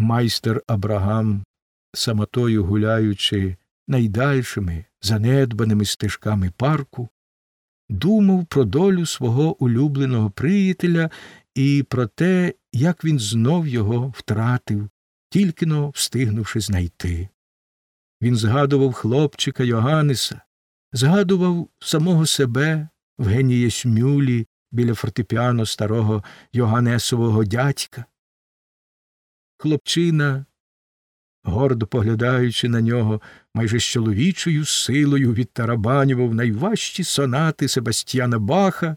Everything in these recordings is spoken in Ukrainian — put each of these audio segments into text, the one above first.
майстер Абрагам, самотою гуляючи найдальшими, занедбаними стежками парку, думав про долю свого улюбленого приятеля і про те, як він знов його втратив, тільки но встигнувши знайти. Він згадував хлопчика Йоганнеса, згадував самого себе в генії Смюлі біля фортепіано старого Йоганнесового дядька. Хлопчина, гордо поглядаючи на нього, майже з чоловічою силою відтарабанював найважчі сонати Себастьяна Баха,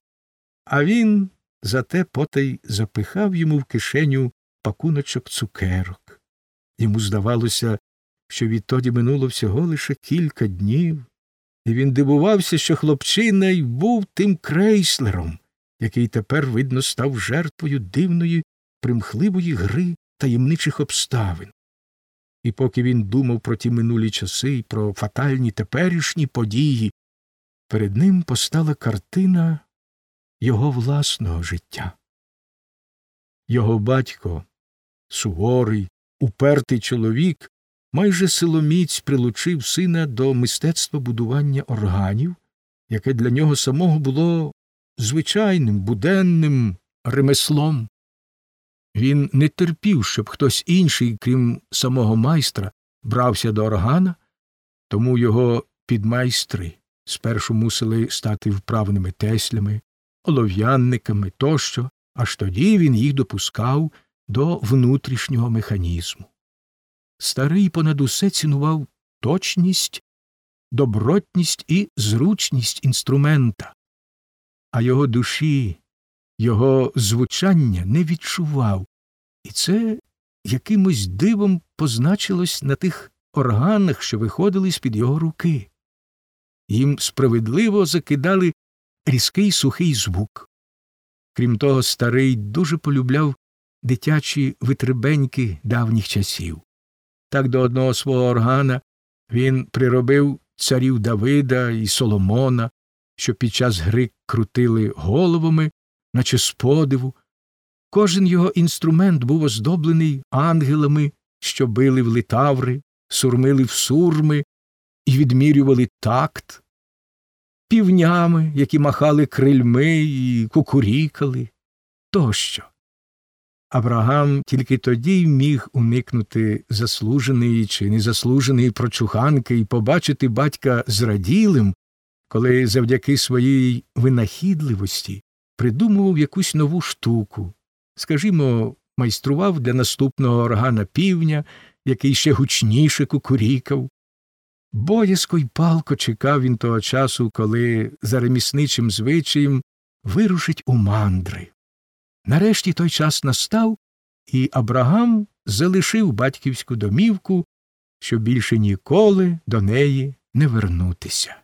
а він зате потай запихав йому в кишеню пакуночок цукерок. Йому здавалося, що відтоді минуло всього лише кілька днів, і він дивувався, що хлопчина й був тим крейслером, який тепер, видно, став жертвою дивної, примхливої гри таємничих обставин. І поки він думав про ті минулі часи і про фатальні теперішні події, перед ним постала картина його власного життя. Його батько, суворий, упертий чоловік, майже силоміць прилучив сина до мистецтва будування органів, яке для нього самого було звичайним, буденним ремеслом. Він не терпів, щоб хтось інший, крім самого майстра, брався до органа, тому його підмайстри спершу мусили стати вправними теслями, олов'янниками тощо, аж тоді він їх допускав до внутрішнього механізму. Старий понад усе цінував точність, добротність і зручність інструмента, а його душі, його звучання не відчував, і це якимось дивом позначилось на тих органах, що виходили з під його руки. Їм справедливо закидали різкий сухий звук. Крім того, старий дуже полюбляв дитячі витребеньки давніх часів. Так до одного свого органа він приробив царів Давида і Соломона, що під час гри крутили головами, наче з подиву. Кожен його інструмент був оздоблений ангелами, що били в литаври, сурмили в сурми і відмірювали такт, півнями, які махали крильми і кукурікали, тощо. Авраам тільки тоді міг уникнути заслуженої чи незаслуженої прочуханки і побачити батька зраділим, коли завдяки своїй винахідливості придумував якусь нову штуку, скажімо, майстрував для наступного органа півня, який ще гучніше кукурікав. Боязко й палко чекав він того часу, коли за ремісничим звичаєм вирушить у мандри. Нарешті той час настав, і Абрагам залишив батьківську домівку, щоб більше ніколи до неї не вернутися.